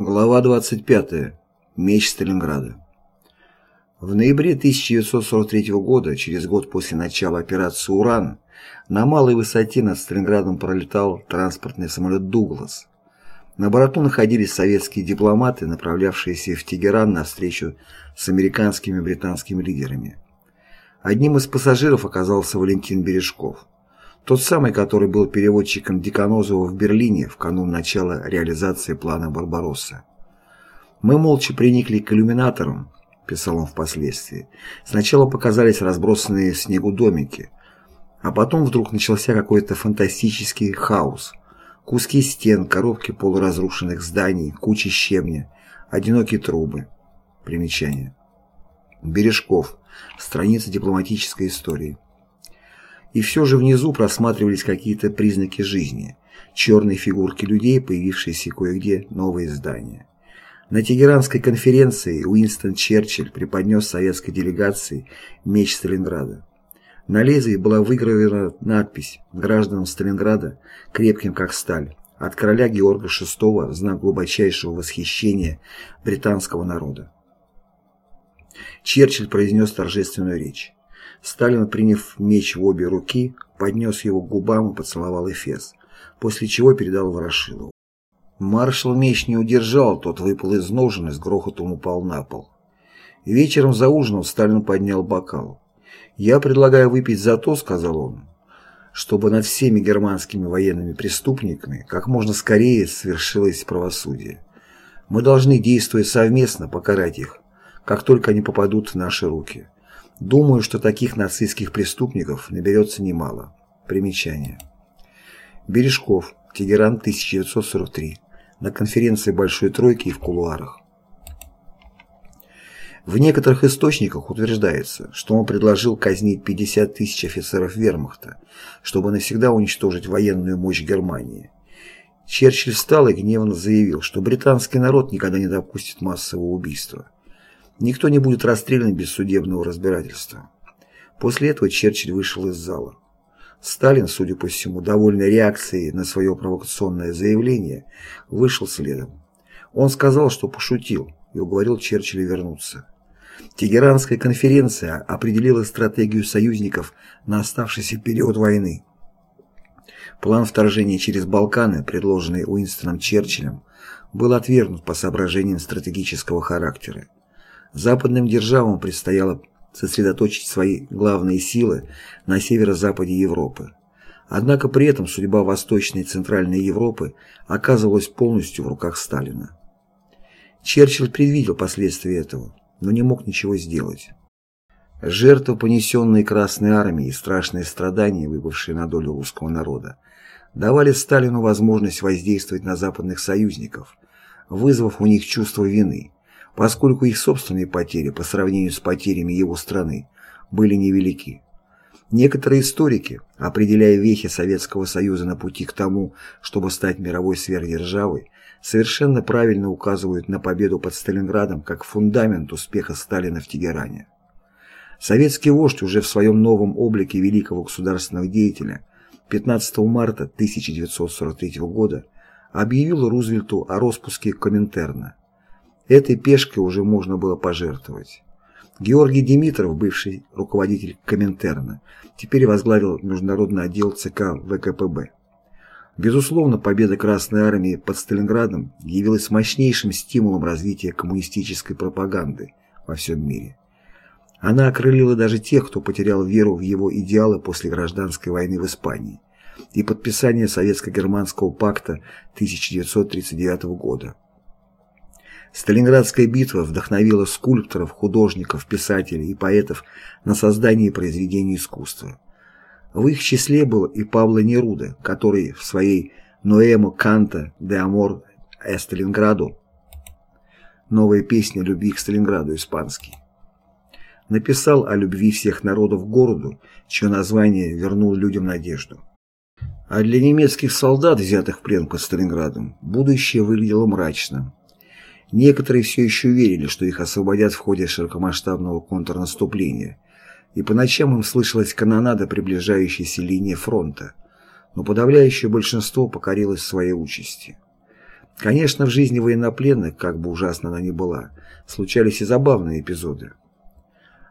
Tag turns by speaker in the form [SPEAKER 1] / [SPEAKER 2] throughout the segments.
[SPEAKER 1] Глава 25. Меч Сталинграда. В ноябре 1943 года, через год после начала операции «Уран», на малой высоте над Сталинградом пролетал транспортный самолет «Дуглас». На борту находились советские дипломаты, направлявшиеся в Тегеран на встречу с американскими и британскими лидерами. Одним из пассажиров оказался Валентин Бережков. Тот самый, который был переводчиком Деканозова в Берлине в канун начала реализации плана «Барбаросса». «Мы молча приникли к иллюминаторам», – писал он впоследствии. «Сначала показались разбросанные снегу домики, а потом вдруг начался какой-то фантастический хаос. Куски стен, коробки полуразрушенных зданий, кучи щебня, одинокие трубы». Примечание. Бережков. Страница дипломатической истории. И все же внизу просматривались какие-то признаки жизни. Черные фигурки людей, появившиеся кое-где, новые здания. На Тегеранской конференции Уинстон Черчилль преподнес советской делегации меч Сталинграда. На лезвии была выгравирована надпись «Гражданам Сталинграда, крепким как сталь», от короля Георга VI в знак глубочайшего восхищения британского народа. Черчилль произнес торжественную речь. Сталин, приняв меч в обе руки, поднес его к губам и поцеловал Эфес, после чего передал Ворошилову. Маршал меч не удержал, тот выпал из ножен и с грохотом упал на пол. Вечером за ужином Сталин поднял бокал. «Я предлагаю выпить за то, — сказал он, — чтобы над всеми германскими военными преступниками как можно скорее свершилось правосудие. Мы должны, действуя совместно, покарать их, как только они попадут в наши руки. Думаю, что таких нацистских преступников наберется немало. Примечание. Бережков. Тегеран, 1943. На конференции Большой Тройки и в кулуарах. В некоторых источниках утверждается, что он предложил казнить 50 тысяч офицеров вермахта, чтобы навсегда уничтожить военную мощь Германии. Черчилль встал и гневно заявил, что британский народ никогда не допустит массового убийства. Никто не будет расстрелян без судебного разбирательства. После этого Черчилль вышел из зала. Сталин, судя по всему, довольный реакцией на свое провокационное заявление, вышел следом. Он сказал, что пошутил, и уговорил Черчилля вернуться. Тегеранская конференция определила стратегию союзников на оставшийся период войны. План вторжения через Балканы, предложенный Уинстоном Черчиллем, был отвергнут по соображениям стратегического характера. Западным державам предстояло сосредоточить свои главные силы на северо-западе Европы. Однако при этом судьба Восточной и Центральной Европы оказывалась полностью в руках Сталина. Черчилль предвидел последствия этого, но не мог ничего сделать. Жертвы, понесенные Красной Армией, и страшные страдания, выпавшие на долю русского народа, давали Сталину возможность воздействовать на западных союзников, вызвав у них чувство вины, поскольку их собственные потери по сравнению с потерями его страны были невелики. Некоторые историки, определяя вехи Советского Союза на пути к тому, чтобы стать мировой сверхдержавой, совершенно правильно указывают на победу под Сталинградом как фундамент успеха Сталина в Тегеране. Советский вождь уже в своем новом облике великого государственного деятеля 15 марта 1943 года объявил Рузвельту о распуске Коминтерна. Этой пешкой уже можно было пожертвовать. Георгий Димитров, бывший руководитель Коминтерна, теперь возглавил международный отдел ЦК ВКПБ. Безусловно, победа Красной Армии под Сталинградом явилась мощнейшим стимулом развития коммунистической пропаганды во всем мире. Она окрылила даже тех, кто потерял веру в его идеалы после гражданской войны в Испании и подписания Советско-германского пакта 1939 года. Сталинградская битва вдохновила скульпторов, художников, писателей и поэтов на создание произведений искусства. В их числе был и Пабло Неруда, который в своей «Ноэмо Канта де Амор э Сталинграду» новая песня любви к Сталинграду испанский написал о любви всех народов к городу, чье название вернуло людям надежду. А для немецких солдат, взятых в плен под Сталинградом, будущее выглядело мрачным. Некоторые все еще верили, что их освободят в ходе широкомасштабного контрнаступления, и по ночам им слышалась канонада приближающейся линии фронта, но подавляющее большинство покорилось своей участи. Конечно, в жизни военнопленных, как бы ужасно она ни была, случались и забавные эпизоды.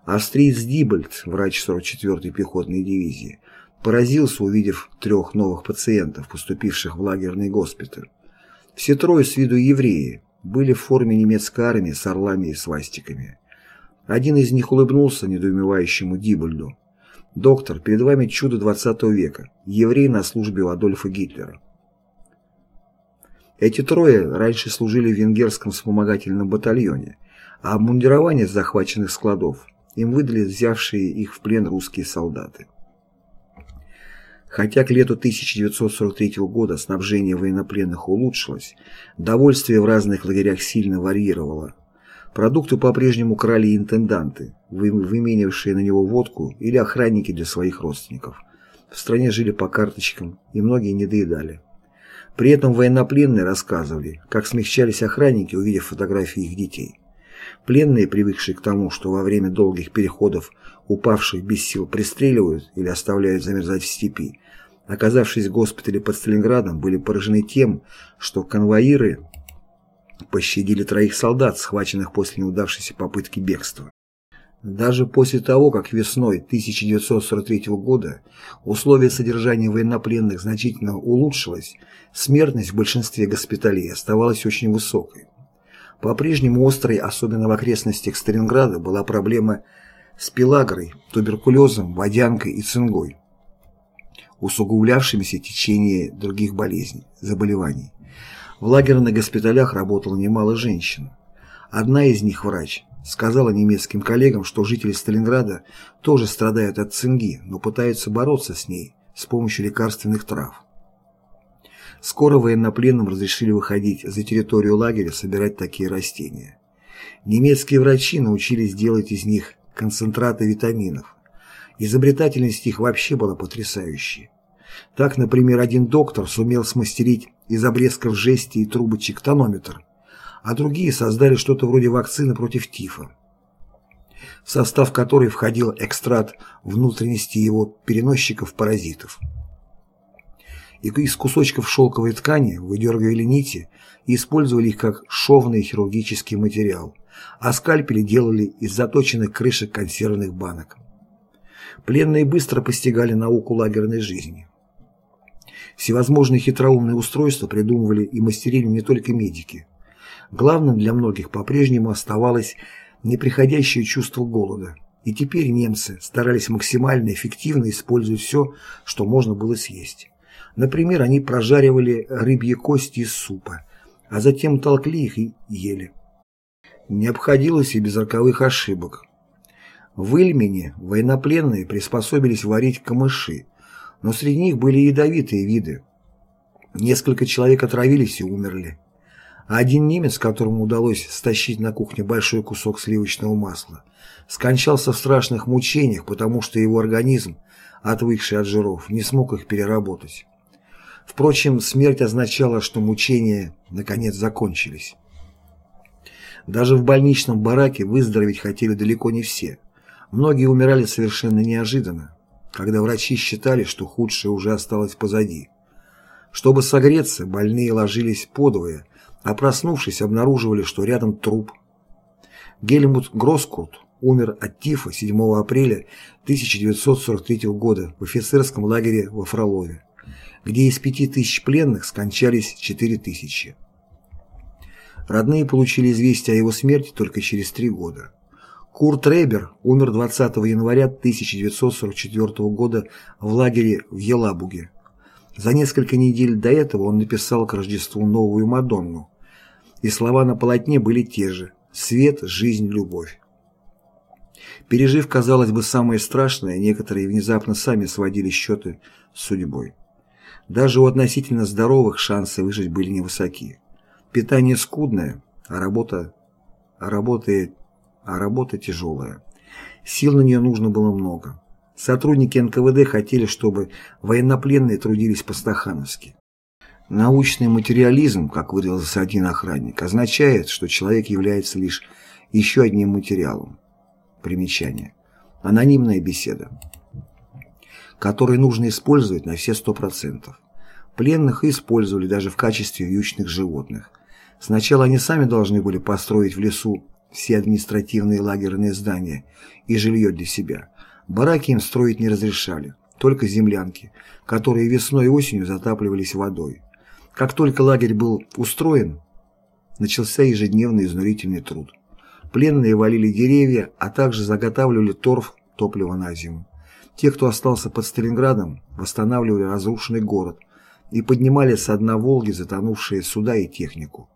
[SPEAKER 1] Австриец Дибольд, врач 44-й пехотной дивизии, поразился, увидев трех новых пациентов, поступивших в лагерный госпиталь. Все трое с виду евреи, были в форме немецкой армии с орлами и свастиками. Один из них улыбнулся недоумевающему Дибольду. «Доктор, перед вами чудо 20 века, еврей на службе у Адольфа Гитлера». Эти трое раньше служили в венгерском вспомогательном батальоне, а обмундирование с захваченных складов им выдали взявшие их в плен русские солдаты. Хотя к лету 1943 года снабжение военнопленных улучшилось, довольствие в разных лагерях сильно варьировало. Продукты по-прежнему крали интенданты, выменившие на него водку или охранники для своих родственников. В стране жили по карточкам, и многие не доедали. При этом военнопленные рассказывали, как смягчались охранники, увидев фотографии их детей. Пленные, привыкшие к тому, что во время долгих переходов упавших без сил пристреливают или оставляют замерзать в степи, оказавшись в госпитале под Сталинградом, были поражены тем, что конвоиры пощадили троих солдат, схваченных после неудавшейся попытки бегства. Даже после того, как весной 1943 года условия содержания военнопленных значительно улучшилось, смертность в большинстве госпиталей оставалась очень высокой. По-прежнему острой, особенно в окрестностях Сталинграда, была проблема с пелагрой, туберкулезом, водянкой и цингой, усугублявшимися течение других болезней, заболеваний. В лагерных госпиталях работало немало женщин. Одна из них, врач, сказала немецким коллегам, что жители Сталинграда тоже страдают от цинги, но пытаются бороться с ней с помощью лекарственных трав. Скоро военнопленным разрешили выходить за территорию лагеря собирать такие растения. Немецкие врачи научились делать из них концентраты витаминов. Изобретательность их вообще была потрясающей. Так, например, один доктор сумел смастерить из обрезков жести и трубочек тонометр, а другие создали что-то вроде вакцины против тифа, в состав которой входил экстракт внутренности его переносчиков-паразитов. И из кусочков шелковой ткани выдергивали нити и использовали их как шовный хирургический материал, а скальпели делали из заточенных крышек консервных банок. Пленные быстро постигали науку лагерной жизни. Всевозможные хитроумные устройства придумывали и мастерили не только медики. Главным для многих по-прежнему оставалось неприходящее чувство голода. И теперь немцы старались максимально эффективно использовать все, что можно было съесть. Например, они прожаривали рыбьи кости из супа, а затем толкли их и ели. Не обходилось и без роковых ошибок. В Ильмене военнопленные приспособились варить камыши, но среди них были ядовитые виды. Несколько человек отравились и умерли. А один немец, которому удалось стащить на кухне большой кусок сливочного масла, скончался в страшных мучениях, потому что его организм, отвыкший от жиров, не смог их переработать. Впрочем, смерть означала, что мучения наконец закончились. Даже в больничном бараке выздороветь хотели далеко не все. Многие умирали совершенно неожиданно когда врачи считали, что худшее уже осталось позади. Чтобы согреться, больные ложились подвое, а проснувшись, обнаруживали, что рядом труп. Гельмут Гроскурт умер от тифа 7 апреля 1943 года в офицерском лагере во Фролове, где из 5000 пленных скончались 4000. Родные получили известие о его смерти только через три года. Курт Ребер умер 20 января 1944 года в лагере в Елабуге. За несколько недель до этого он написал к Рождеству новую Мадонну. И слова на полотне были те же «Свет, жизнь, любовь». Пережив, казалось бы, самое страшное, некоторые внезапно сами сводили счеты с судьбой. Даже у относительно здоровых шансы выжить были невысоки. Питание скудное, а работа, а работает а работа тяжелая. Сил на нее нужно было много. Сотрудники НКВД хотели, чтобы военнопленные трудились по-стахановски. Научный материализм, как выразился один охранник, означает, что человек является лишь еще одним материалом. Примечание. Анонимная беседа, который нужно использовать на все сто процентов. Пленных использовали даже в качестве вьючных животных. Сначала они сами должны были построить в лесу все административные лагерные здания и жилье для себя. Бараки им строить не разрешали, только землянки, которые весной и осенью затапливались водой. Как только лагерь был устроен, начался ежедневный изнурительный труд. Пленные валили деревья, а также заготавливали торф, топливо на зиму. Те, кто остался под Сталинградом, восстанавливали разрушенный город и поднимали со дна Волги затонувшие суда и технику.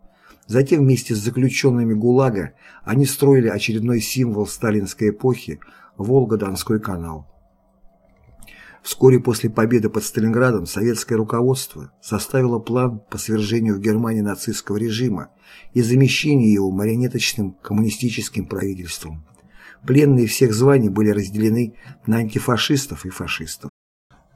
[SPEAKER 1] Затем вместе с заключенными ГУЛАГа они строили очередной символ сталинской эпохи – Волго-Донской канал. Вскоре после победы под Сталинградом советское руководство составило план по свержению в Германии нацистского режима и замещению его марионеточным коммунистическим правительством. Пленные всех званий были разделены на антифашистов и фашистов.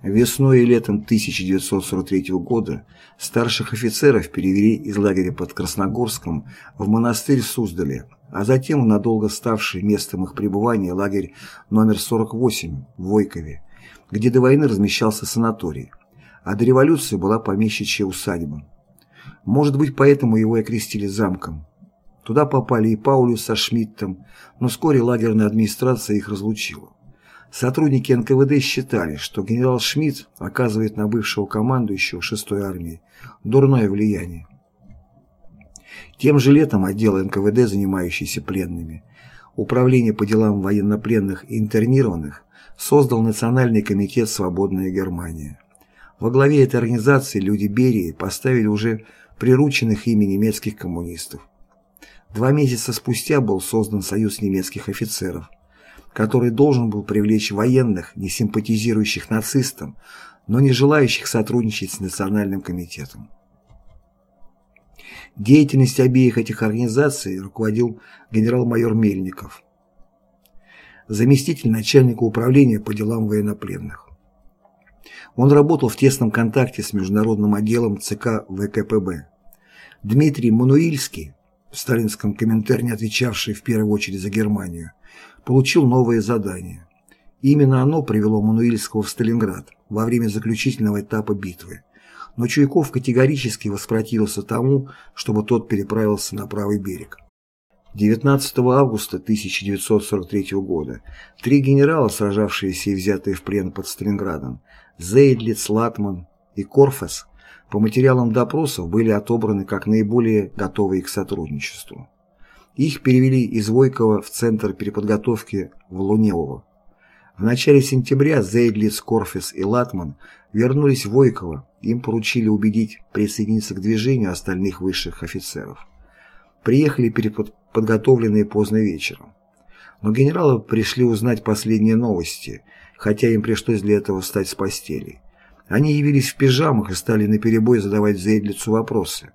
[SPEAKER 1] Весной и летом 1943 года старших офицеров перевели из лагеря под Красногорском в монастырь Суздале, а затем в надолго ставший местом их пребывания лагерь номер 48 в Войкове, где до войны размещался санаторий, а до революции была помещичья усадьба. Может быть, поэтому его и окрестили замком. Туда попали и Паулюс со Шмидтом, но вскоре лагерная администрация их разлучила. Сотрудники НКВД считали, что генерал Шмидт оказывает на бывшего командующего 6-й армии дурное влияние. Тем же летом отдел НКВД, занимающийся пленными, Управление по делам военнопленных и интернированных, создал Национальный комитет «Свободная Германия». Во главе этой организации люди Берии поставили уже прирученных ими немецких коммунистов. Два месяца спустя был создан Союз немецких офицеров, который должен был привлечь военных, не симпатизирующих нацистам, но не желающих сотрудничать с Национальным комитетом. Деятельность обеих этих организаций руководил генерал-майор Мельников, заместитель начальника управления по делам военнопленных. Он работал в тесном контакте с международным отделом ЦК ВКПБ. Дмитрий Мануильский, в сталинском комментарии отвечавший в первую очередь за Германию, получил новое задание. Именно оно привело Мануильского в Сталинград во время заключительного этапа битвы. Но Чуйков категорически воспротивился тому, чтобы тот переправился на правый берег. 19 августа 1943 года три генерала, сражавшиеся и взятые в плен под Сталинградом, Зейдлиц, Латман и Корфес, по материалам допросов были отобраны как наиболее готовые к сотрудничеству. Их перевели из Войкова в Центр переподготовки в Лунево. В начале сентября Зейдлиц, Корфес и Латман вернулись в Войково, им поручили убедить присоединиться к движению остальных высших офицеров. Приехали переподготовленные поздно вечером. Но генералы пришли узнать последние новости, хотя им пришлось для этого встать с постели. Они явились в пижамах и стали наперебой задавать Зейдлицу вопросы.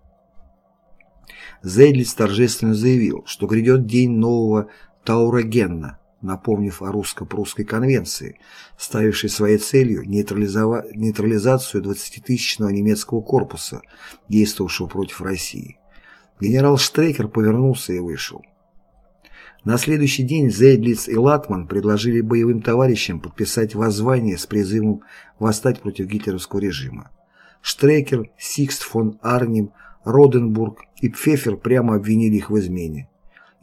[SPEAKER 1] Зейдлиц торжественно заявил, что грядет день нового Таурогенна, напомнив о русско-прусской конвенции, ставившей своей целью нейтрализацию 20-тысячного немецкого корпуса, действовавшего против России. Генерал Штрейкер повернулся и вышел. На следующий день Зейдлиц и Латман предложили боевым товарищам подписать воззвание с призывом восстать против гитлеровского режима. Штрейкер, Сикст фон Арнем, Роденбург и Пфефер прямо обвинили их в измене.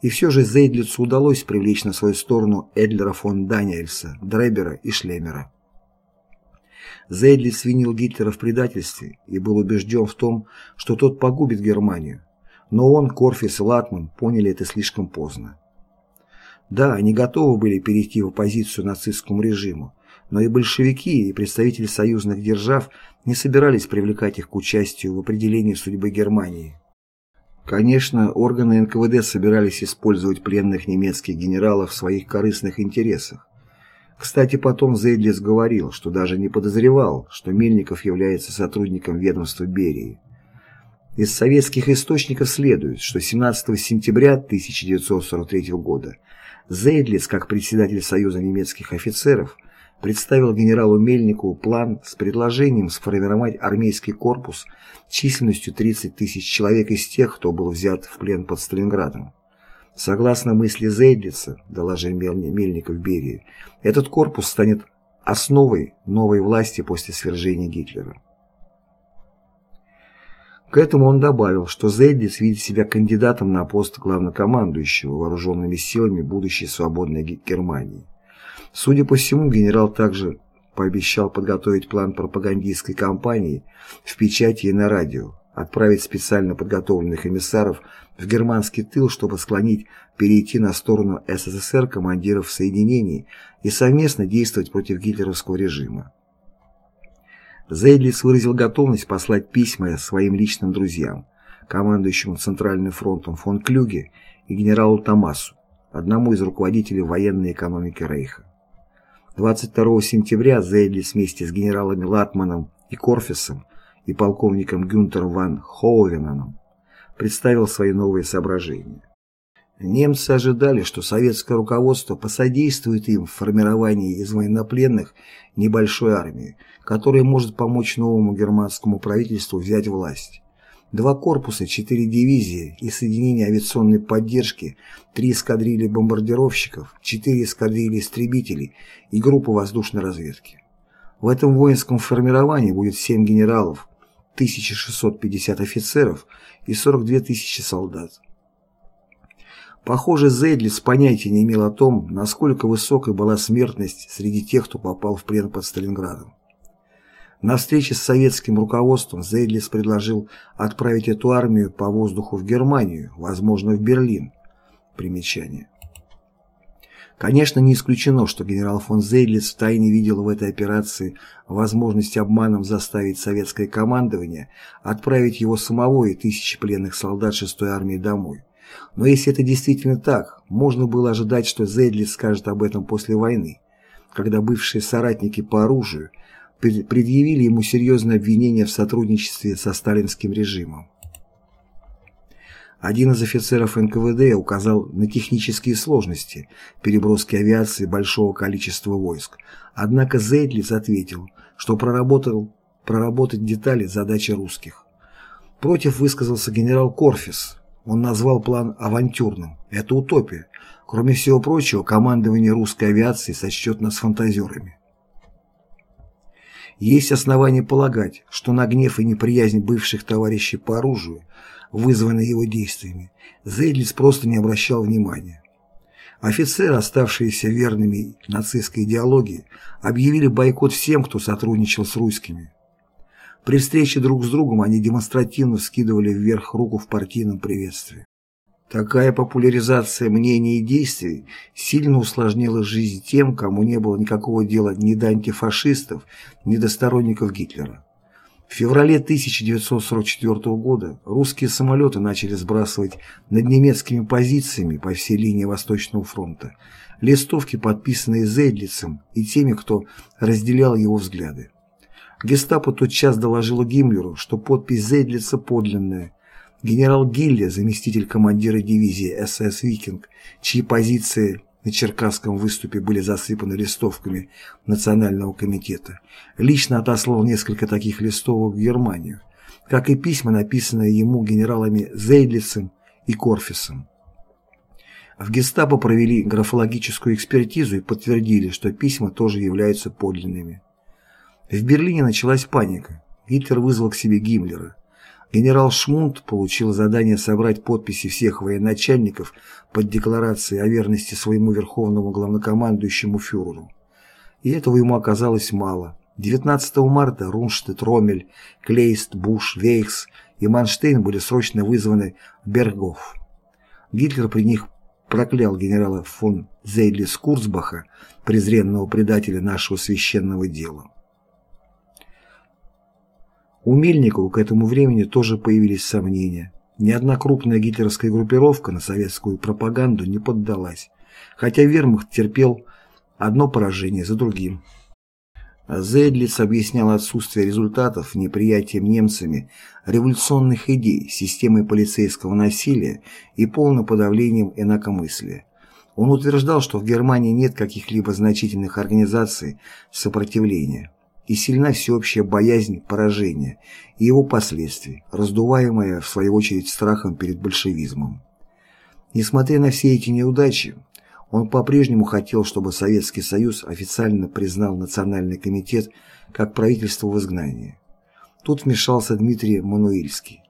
[SPEAKER 1] И все же Зейдлицу удалось привлечь на свою сторону Эдлера фон Даниэльса, Дребера и Шлемера. Зейдлиц винил Гитлера в предательстве и был убежден в том, что тот погубит Германию. Но он, Корфис и Латман поняли это слишком поздно. Да, они готовы были перейти в оппозицию нацистскому режиму, но и большевики, и представители союзных держав не собирались привлекать их к участию в определении судьбы Германии. Конечно, органы НКВД собирались использовать пленных немецких генералов в своих корыстных интересах. Кстати, потом Зейдлис говорил, что даже не подозревал, что Мельников является сотрудником ведомства Берии. Из советских источников следует, что 17 сентября 1943 года Зейдлиц, как председатель Союза немецких офицеров, представил генералу Мельникову план с предложением сформировать армейский корпус численностью 30 тысяч человек из тех, кто был взят в плен под Сталинградом. Согласно мысли Зейдлица, доложил Мельников Берии, этот корпус станет основой новой власти после свержения Гитлера. К этому он добавил, что Зейдлиц видит себя кандидатом на пост главнокомандующего вооруженными силами будущей свободной Германии. Судя по всему, генерал также пообещал подготовить план пропагандистской кампании в печати и на радио, отправить специально подготовленных эмиссаров в германский тыл, чтобы склонить перейти на сторону СССР командиров соединений и совместно действовать против гитлеровского режима. Зейдлиц выразил готовность послать письма своим личным друзьям, командующему Центральным фронтом фон Клюге и генералу Томасу, одному из руководителей военной экономики Рейха. 22 сентября Зейдлиц вместе с генералами Латманом и Корфисом и полковником Гюнтером ван Хоувенаном представил свои новые соображения. Немцы ожидали, что советское руководство посодействует им в формировании из военнопленных небольшой армии, которая может помочь новому германскому правительству взять власть. Два корпуса, четыре дивизии и соединение авиационной поддержки, три эскадрильи бомбардировщиков, четыре эскадрильи истребителей и группа воздушной разведки. В этом воинском формировании будет семь генералов, 1650 офицеров и 42 тысячи солдат. Похоже, Зейдлиц понятия не имел о том, насколько высокой была смертность среди тех, кто попал в плен под Сталинградом. На встрече с советским руководством Зейдлиц предложил отправить эту армию по воздуху в Германию, возможно, в Берлин. Примечание. Конечно, не исключено, что генерал фон Зейдлиц втайне видел в этой операции возможность обманом заставить советское командование отправить его самого и тысячи пленных солдат 6-й армии домой. Но если это действительно так, можно было ожидать, что Зейдлиц скажет об этом после войны, когда бывшие соратники по оружию предъявили ему серьезное обвинение в сотрудничестве со сталинским режимом. Один из офицеров НКВД указал на технические сложности переброски авиации большого количества войск, однако Зейдлиц ответил, что проработал, проработать детали задачи русских. Против высказался генерал Корфис, он назвал план авантюрным. Это утопия. Кроме всего прочего, командование русской авиации сочтет нас фантазерами. Есть основания полагать, что на гнев и неприязнь бывших товарищей по оружию, вызванные его действиями, Зейдлиц просто не обращал внимания. Офицеры, оставшиеся верными нацистской идеологии, объявили бойкот всем, кто сотрудничал с русскими. При встрече друг с другом они демонстративно скидывали вверх руку в партийном приветствии. Такая популяризация мнений и действий сильно усложнила жизнь тем, кому не было никакого дела ни до антифашистов, ни до сторонников Гитлера. В феврале 1944 года русские самолеты начали сбрасывать над немецкими позициями по всей линии Восточного фронта листовки, подписанные Зейдлицем и теми, кто разделял его взгляды. Гестапо тотчас доложило Гиммлеру, что подпись Зейдлица подлинная. Генерал Гилле, заместитель командира дивизии СС «Викинг», чьи позиции на Черкасском выступе были засыпаны листовками Национального комитета, лично отослал несколько таких листовок в Германию, как и письма, написанные ему генералами Зейдлицем и Корфисом. В гестапо провели графологическую экспертизу и подтвердили, что письма тоже являются подлинными. В Берлине началась паника. Гитлер вызвал к себе Гиммлера. Генерал Шмунд получил задание собрать подписи всех военачальников под декларацией о верности своему верховному главнокомандующему фюреру. И этого ему оказалось мало. 19 марта Рунштедт, Ромель, Клейст, Буш, Вейхс и Манштейн были срочно вызваны в Бергов. Гитлер при них проклял генерала фон Зейдлис Курцбаха, презренного предателя нашего священного дела. У Мельникова к этому времени тоже появились сомнения. Ни одна крупная гитлеровская группировка на советскую пропаганду не поддалась, хотя вермахт терпел одно поражение за другим. Зейдлиц объяснял отсутствие результатов неприятием немцами революционных идей, системой полицейского насилия и полным подавлением инакомыслия. Он утверждал, что в Германии нет каких-либо значительных организаций сопротивления и сильна всеобщая боязнь поражения и его последствий, раздуваемая, в свою очередь, страхом перед большевизмом. Несмотря на все эти неудачи, он по-прежнему хотел, чтобы Советский Союз официально признал Национальный комитет как правительство в изгнании. Тут вмешался Дмитрий Мануильский.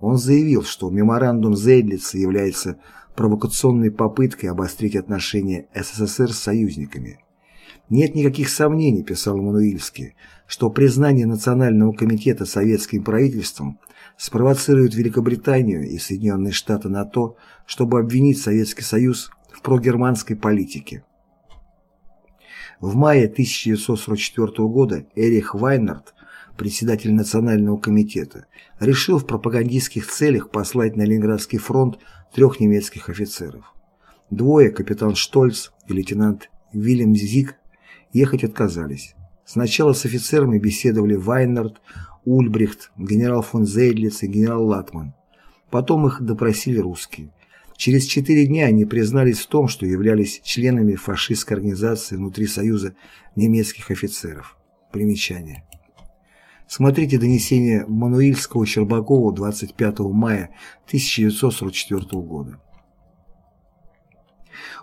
[SPEAKER 1] Он заявил, что меморандум Зейдлица является провокационной попыткой обострить отношения СССР с союзниками. Нет никаких сомнений, писал Мануильский, что признание Национального комитета советским правительством спровоцирует Великобританию и Соединенные Штаты на то, чтобы обвинить Советский Союз в прогерманской политике. В мае 1944 года Эрих Вайнард, председатель Национального комитета, решил в пропагандистских целях послать на Ленинградский фронт трех немецких офицеров. Двое, капитан Штольц и лейтенант Вильям Зиг, ехать отказались. Сначала с офицерами беседовали Вайнард, Ульбрихт, генерал фон Зейдлиц и генерал Латман. Потом их допросили русские. Через четыре дня они признались в том, что являлись членами фашистской организации внутри Союза немецких офицеров. Примечание. Смотрите донесение Мануильского-Щербакова 25 мая 1944 года.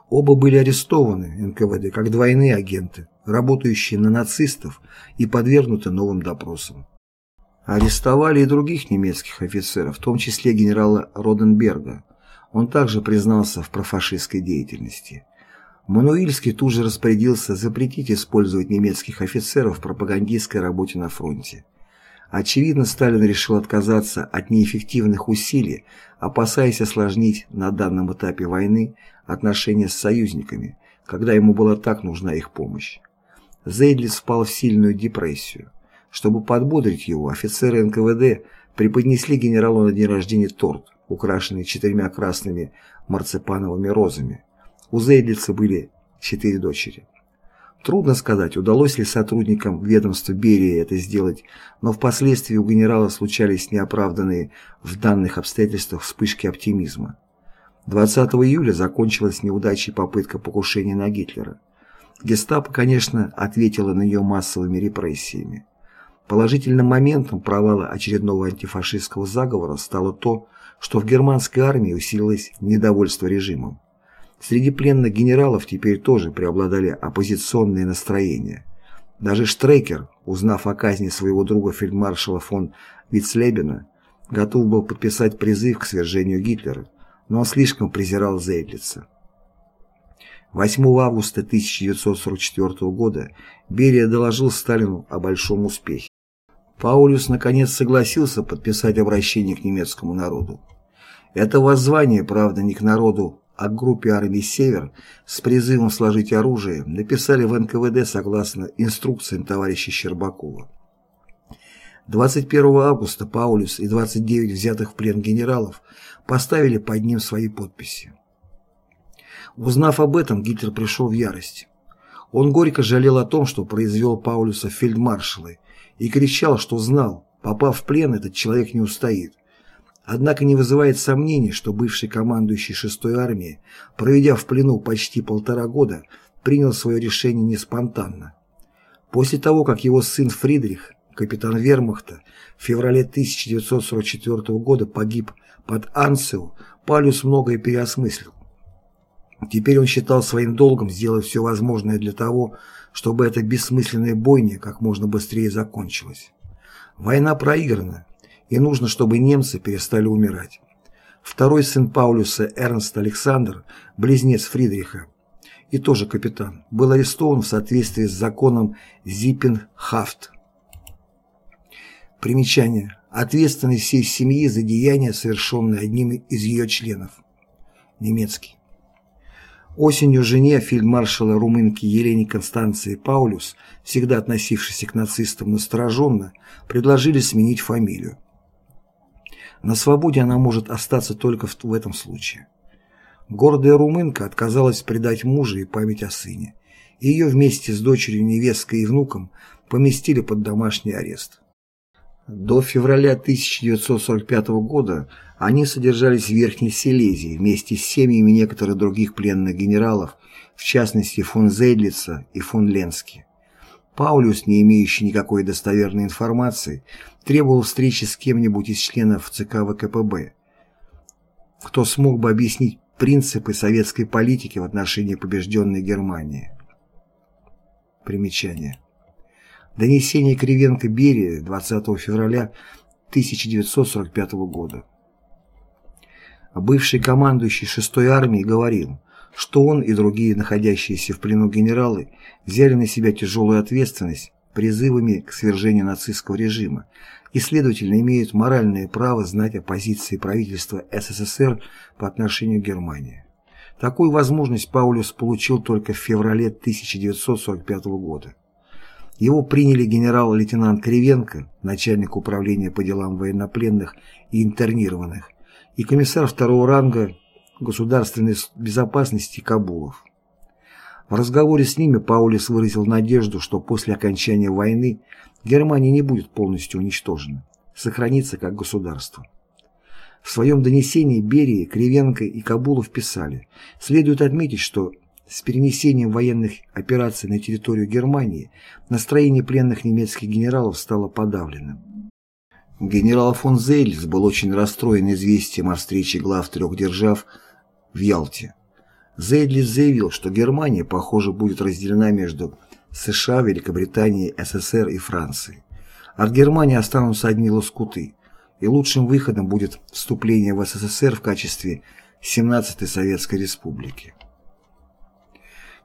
[SPEAKER 1] Оба были арестованы НКВД как двойные агенты, работающие на нацистов и подвергнуты новым допросам. Арестовали и других немецких офицеров, в том числе генерала Роденберга. Он также признался в профашистской деятельности. Мануильский тут же распорядился запретить использовать немецких офицеров в пропагандистской работе на фронте. Очевидно, Сталин решил отказаться от неэффективных усилий, опасаясь осложнить на данном этапе войны отношения с союзниками, когда ему была так нужна их помощь. Зейдлиц впал в сильную депрессию. Чтобы подбодрить его, офицеры НКВД преподнесли генералу на день рождения торт, украшенный четырьмя красными марципановыми розами. У Зейдлица были четыре дочери. Трудно сказать, удалось ли сотрудникам ведомства Берии это сделать, но впоследствии у генерала случались неоправданные в данных обстоятельствах вспышки оптимизма. 20 июля закончилась неудачей попытка покушения на Гитлера. Гестапо, конечно, ответило на нее массовыми репрессиями. Положительным моментом провала очередного антифашистского заговора стало то, что в германской армии усилилось недовольство режимом. Среди пленных генералов теперь тоже преобладали оппозиционные настроения. Даже Штрейкер, узнав о казни своего друга фельдмаршала фон Вицлебена, готов был подписать призыв к свержению Гитлера, но он слишком презирал Зейдлица. 8 августа 1944 года Берия доложил Сталину о большом успехе. Паулюс наконец согласился подписать обращение к немецкому народу. Это воззвание, правда, не к народу, о группе армий «Север» с призывом сложить оружие написали в НКВД согласно инструкциям товарища Щербакова. 21 августа Паулюс и 29 взятых в плен генералов поставили под ним свои подписи. Узнав об этом, Гитлер пришел в ярость. Он горько жалел о том, что произвел Паулюса фельдмаршалы, и кричал, что знал, попав в плен, этот человек не устоит. Однако не вызывает сомнений, что бывший командующий 6-й армией, проведя в плену почти полтора года, принял свое решение не спонтанно. После того, как его сын Фридрих, капитан вермахта, в феврале 1944 года погиб под Анцеу, Палюс многое переосмыслил. Теперь он считал своим долгом сделать все возможное для того, чтобы эта бессмысленная бойня как можно быстрее закончилась. Война проиграна, и нужно, чтобы немцы перестали умирать. Второй сын Паулюса Эрнст Александр, близнец Фридриха, и тоже капитан, был арестован в соответствии с законом Зиппенхафт. Примечание. Ответственность всей семьи за деяния, совершенные одним из ее членов. Немецкий. Осенью жене фельдмаршала румынки Елене Констанции Паулюс, всегда относившейся к нацистам настороженно, предложили сменить фамилию. На свободе она может остаться только в, этом случае. Гордая румынка отказалась предать мужа и память о сыне. Ее вместе с дочерью, невесткой и внуком поместили под домашний арест. До февраля 1945 года они содержались в Верхней Силезии вместе с семьями некоторых других пленных генералов, в частности фон Зейдлица и фон Ленски. Паулюс, не имеющий никакой достоверной информации, требовал встречи с кем-нибудь из членов ЦК ВКПБ, кто смог бы объяснить принципы советской политики в отношении побежденной Германии. Примечание. Донесение Кривенко Берия 20 февраля 1945 года. бывший командующий 6-й армией говорил, что он и другие находящиеся в плену генералы взяли на себя тяжелую ответственность призывами к свержению нацистского режима и, следовательно, имеют моральное право знать о позиции правительства СССР по отношению к Германии. Такую возможность Паулюс получил только в феврале 1945 года. Его приняли генерал-лейтенант Кривенко, начальник управления по делам военнопленных и интернированных, и комиссар второго ранга государственной безопасности Кабулов. В разговоре с ними Паулис выразил надежду, что после окончания войны Германия не будет полностью уничтожена, сохранится как государство. В своем донесении Берии, Кривенко и Кабулов писали, следует отметить, что с перенесением военных операций на территорию Германии настроение пленных немецких генералов стало подавленным. Генерал фон Зейльс был очень расстроен известием о встрече глав трех держав в Ялте. Зейдлис заявил, что Германия, похоже, будет разделена между США, Великобританией, СССР и Францией. От Германии останутся одни лоскуты, и лучшим выходом будет вступление в СССР в качестве 17-й Советской Республики.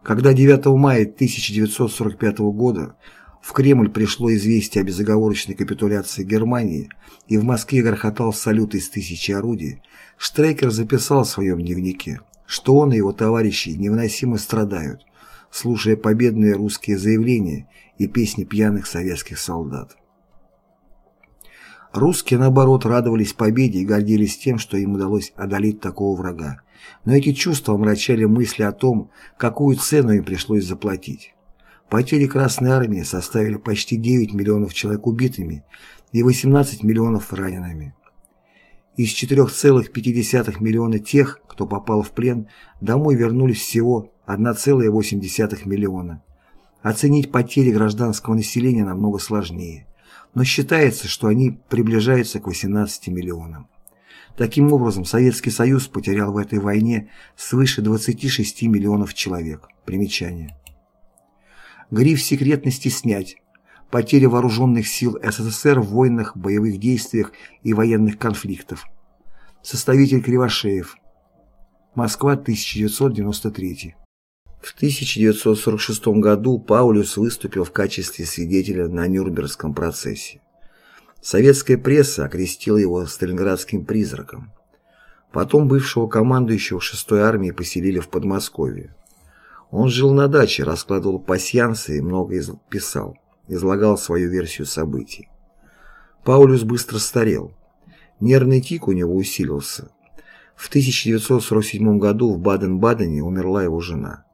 [SPEAKER 1] Когда 9 мая 1945 года в Кремль пришло известие о безоговорочной капитуляции Германии и в Москве грохотал салют из тысячи орудий, Штрейкер записал в своем дневнике, что он и его товарищи невыносимо страдают, слушая победные русские заявления и песни пьяных советских солдат. Русские, наоборот, радовались победе и гордились тем, что им удалось одолеть такого врага. Но эти чувства омрачали мысли о том, какую цену им пришлось заплатить. Потери Красной Армии составили почти 9 миллионов человек убитыми и 18 миллионов ранеными. Из 4,5 миллиона тех, кто попал в плен, домой вернулись всего 1,8 миллиона. Оценить потери гражданского населения намного сложнее, но считается, что они приближаются к 18 миллионам. Таким образом, Советский Союз потерял в этой войне свыше 26 миллионов человек. Примечание. Гриф секретности снять. Потеря вооруженных сил СССР в войнах, боевых действиях и военных конфликтов. Составитель Кривошеев. Москва, 1993. В 1946 году Паулюс выступил в качестве свидетеля на Нюрнбергском процессе. Советская пресса окрестила его сталинградским призраком. Потом бывшего командующего 6-й армии поселили в Подмосковье. Он жил на даче, раскладывал пасьянсы и много писал, излагал свою версию событий. Паулюс быстро старел. Нервный тик у него усилился. В 1947 году в Баден-Бадене умерла его жена.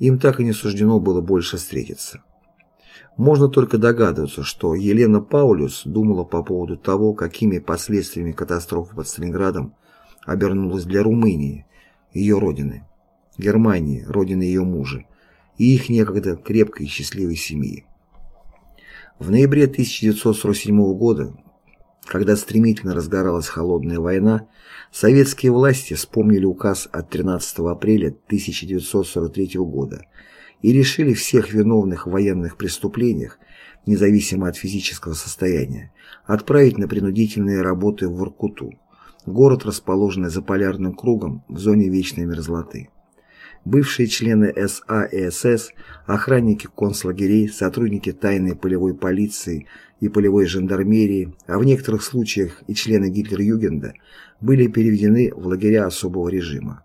[SPEAKER 1] Им так и не суждено было больше встретиться. Можно только догадываться, что Елена Паулюс думала по поводу того, какими последствиями катастрофы под Сталинградом обернулась для Румынии, ее родины. Германии, родины ее мужа, и их некогда крепкой и счастливой семьи. В ноябре 1947 года, когда стремительно разгоралась холодная война, советские власти вспомнили указ от 13 апреля 1943 года и решили всех виновных в военных преступлениях, независимо от физического состояния, отправить на принудительные работы в Воркуту, город, расположенный за полярным кругом в зоне вечной мерзлоты бывшие члены СА и СС, охранники концлагерей, сотрудники тайной полевой полиции и полевой жандармерии, а в некоторых случаях и члены Гитлер-Югенда, были переведены в лагеря особого режима.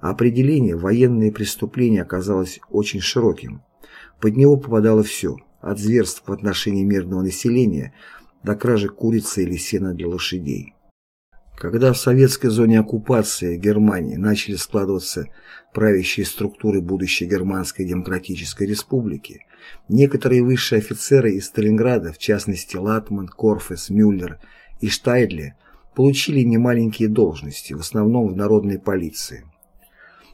[SPEAKER 1] Определение «военные преступления» оказалось очень широким. Под него попадало все, от зверств в отношении мирного населения до кражи курицы или сена для лошадей. Когда в советской зоне оккупации Германии начали складываться правящие структуры будущей Германской Демократической Республики, некоторые высшие офицеры из Сталинграда, в частности Латман, Корфес, Мюллер и Штайдле, получили немаленькие должности, в основном в народной полиции.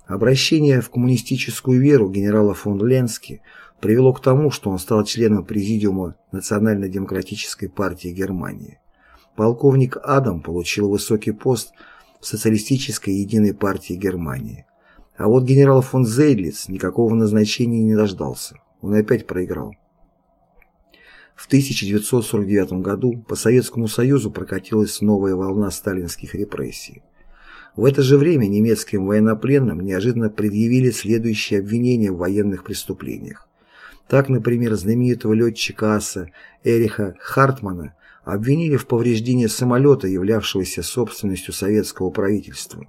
[SPEAKER 1] Обращение в коммунистическую веру генерала фон Ленски привело к тому, что он стал членом Президиума Национально-демократической партии Германии полковник Адам получил высокий пост в Социалистической единой партии Германии. А вот генерал фон Зейдлиц никакого назначения не дождался. Он опять проиграл. В 1949 году по Советскому Союзу прокатилась новая волна сталинских репрессий. В это же время немецким военнопленным неожиданно предъявили следующие обвинения в военных преступлениях. Так, например, знаменитого летчика АСА Эриха Хартмана обвинили в повреждении самолета, являвшегося собственностью советского правительства.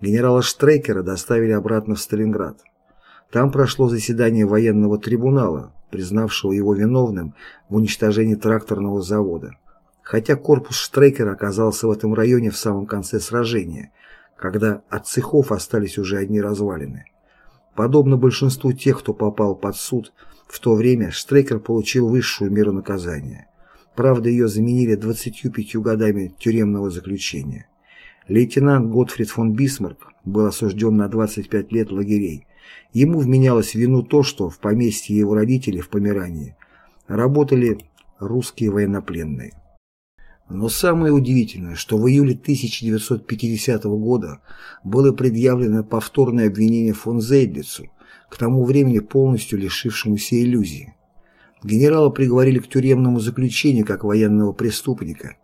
[SPEAKER 1] Генерала Штрейкера доставили обратно в Сталинград. Там прошло заседание военного трибунала, признавшего его виновным в уничтожении тракторного завода. Хотя корпус Штрейкера оказался в этом районе в самом конце сражения, когда от цехов остались уже одни развалины. Подобно большинству тех, кто попал под суд, в то время Штрейкер получил высшую меру наказания. Правда, ее заменили 25 годами тюремного заключения. Лейтенант Готфрид фон Бисмарк был осужден на 25 лет лагерей. Ему вменялось вину то, что в поместье его родителей в Померании работали русские военнопленные. Но самое удивительное, что в июле 1950 года было предъявлено повторное обвинение фон Зейдлицу, к тому времени полностью лишившемуся иллюзии. Генерала приговорили к тюремному заключению как военного преступника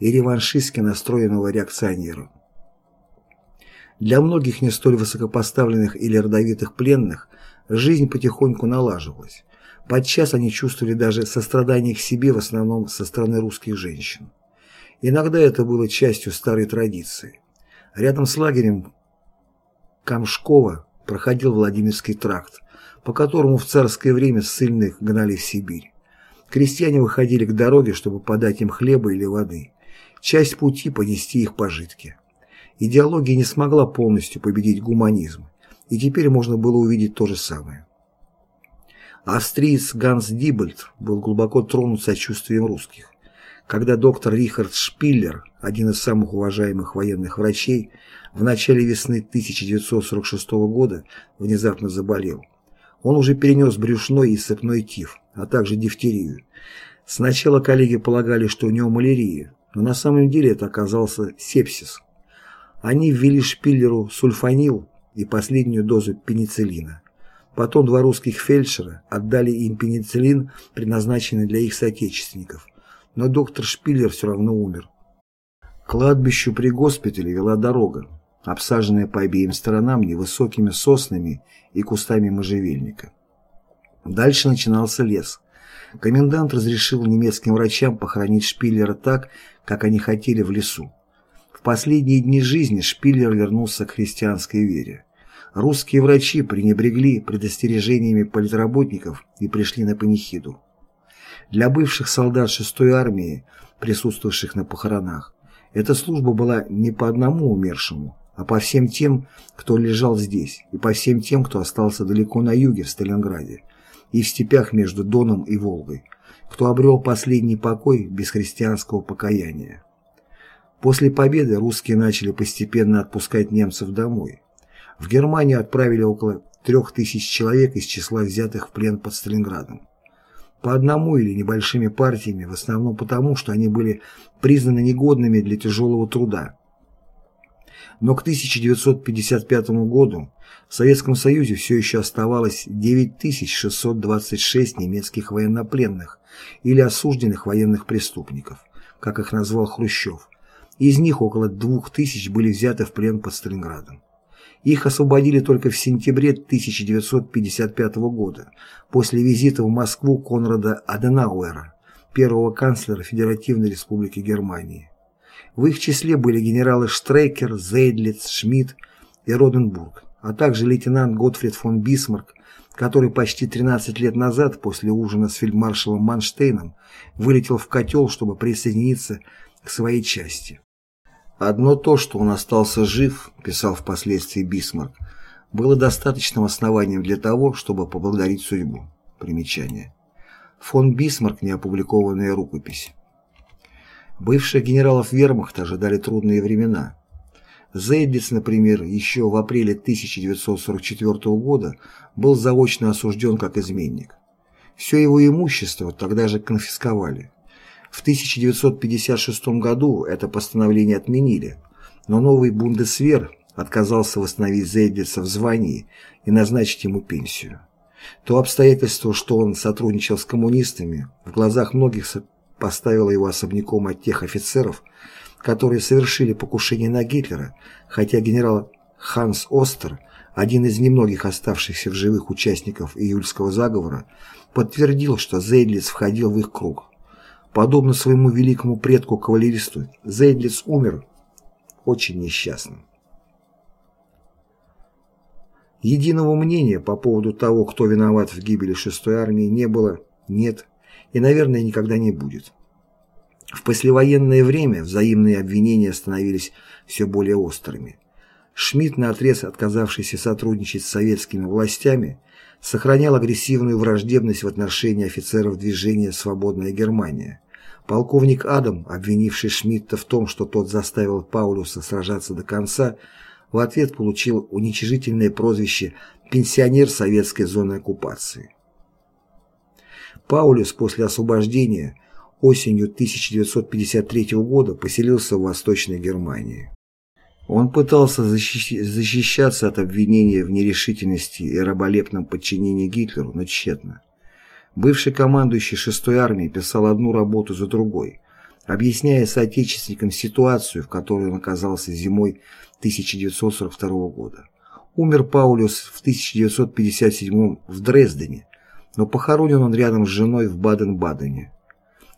[SPEAKER 1] и реваншистски настроенного реакционера. Для многих не столь высокопоставленных или родовитых пленных жизнь потихоньку налаживалась. Подчас они чувствовали даже сострадание к себе в основном со стороны русских женщин. Иногда это было частью старой традиции. Рядом с лагерем Камшкова проходил Владимирский тракт, по которому в царское время ссыльных гнали в Сибирь. Крестьяне выходили к дороге, чтобы подать им хлеба или воды. Часть пути понести их пожитки. Идеология не смогла полностью победить гуманизм, и теперь можно было увидеть то же самое. Австриец Ганс Дибольд был глубоко тронут сочувствием русских когда доктор Рихард Шпиллер, один из самых уважаемых военных врачей, в начале весны 1946 года внезапно заболел. Он уже перенес брюшной и сыпной тиф, а также дифтерию. Сначала коллеги полагали, что у него малярия, но на самом деле это оказался сепсис. Они ввели Шпиллеру сульфанил и последнюю дозу пенициллина. Потом два русских фельдшера отдали им пенициллин, предназначенный для их соотечественников но доктор Шпиллер все равно умер. К кладбищу при госпитале вела дорога, обсаженная по обеим сторонам невысокими соснами и кустами можжевельника. Дальше начинался лес. Комендант разрешил немецким врачам похоронить Шпиллера так, как они хотели в лесу. В последние дни жизни Шпиллер вернулся к христианской вере. Русские врачи пренебрегли предостережениями политработников и пришли на панихиду. Для бывших солдат 6-й армии, присутствовавших на похоронах, эта служба была не по одному умершему, а по всем тем, кто лежал здесь, и по всем тем, кто остался далеко на юге, в Сталинграде, и в степях между Доном и Волгой, кто обрел последний покой без христианского покаяния. После победы русские начали постепенно отпускать немцев домой. В Германию отправили около трех тысяч человек из числа взятых в плен под Сталинградом по одному или небольшими партиями, в основном потому, что они были признаны негодными для тяжелого труда. Но к 1955 году в Советском Союзе все еще оставалось 9626 немецких военнопленных или осужденных военных преступников, как их назвал Хрущев. Из них около 2000 были взяты в плен под Сталинградом. Их освободили только в сентябре 1955 года, после визита в Москву Конрада Аденауэра, первого канцлера Федеративной Республики Германии. В их числе были генералы Штрейкер, Зейдлиц, Шмидт и Роденбург, а также лейтенант Готфрид фон Бисмарк, который почти 13 лет назад после ужина с фельдмаршалом Манштейном вылетел в котел, чтобы присоединиться к своей части. Одно то, что он остался жив, писал впоследствии Бисмарк, было достаточным основанием для того, чтобы поблагодарить судьбу. Примечание. Фон Бисмарк, неопубликованная рукопись. Бывших генералов вермахта ожидали трудные времена. Зейдлиц, например, еще в апреле 1944 года был заочно осужден как изменник. Все его имущество тогда же конфисковали. В 1956 году это постановление отменили, но новый Бундесвер отказался восстановить Зейдлица в звании и назначить ему пенсию. То обстоятельство, что он сотрудничал с коммунистами, в глазах многих поставило его особняком от тех офицеров, которые совершили покушение на Гитлера, хотя генерал Ханс Остер, один из немногих оставшихся в живых участников июльского заговора, подтвердил, что Зейдлиц входил в их круг. Подобно своему великому предку-кавалеристу, Зейдлиц умер очень несчастным. Единого мнения по поводу того, кто виноват в гибели шестой армии, не было, нет и, наверное, никогда не будет. В послевоенное время взаимные обвинения становились все более острыми. Шмидт, наотрез отказавшийся сотрудничать с советскими властями, сохранял агрессивную враждебность в отношении офицеров движения «Свободная Германия». Полковник Адам, обвинивший Шмидта в том, что тот заставил Паулюса сражаться до конца, в ответ получил уничижительное прозвище «пенсионер советской зоны оккупации». Паулюс после освобождения осенью 1953 года поселился в Восточной Германии. Он пытался защищаться от обвинения в нерешительности и раболепном подчинении Гитлеру, но тщетно. Бывший командующий 6-й армией писал одну работу за другой, объясняя соотечественникам ситуацию, в которой он оказался зимой 1942 года. Умер Паулюс в 1957 в Дрездене, но похоронен он рядом с женой в Баден-Бадене.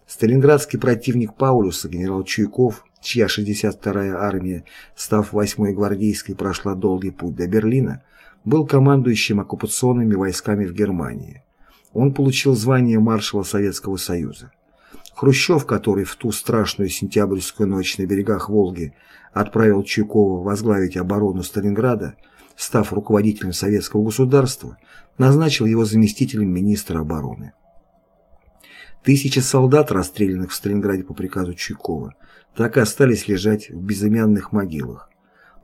[SPEAKER 1] Сталинградский противник Паулюса, генерал Чуйков, чья 62-я армия, став 8-й гвардейской, прошла долгий путь до Берлина, был командующим оккупационными войсками в Германии. Он получил звание маршала Советского Союза. Хрущев, который в ту страшную сентябрьскую ночь на берегах Волги отправил Чуйкова возглавить оборону Сталинграда, став руководителем советского государства, назначил его заместителем министра обороны. Тысячи солдат, расстрелянных в Сталинграде по приказу Чуйкова, так и остались лежать в безымянных могилах.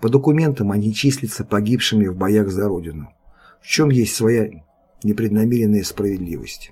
[SPEAKER 1] По документам они числятся погибшими в боях за Родину, в чем есть своя непреднамеренная справедливость.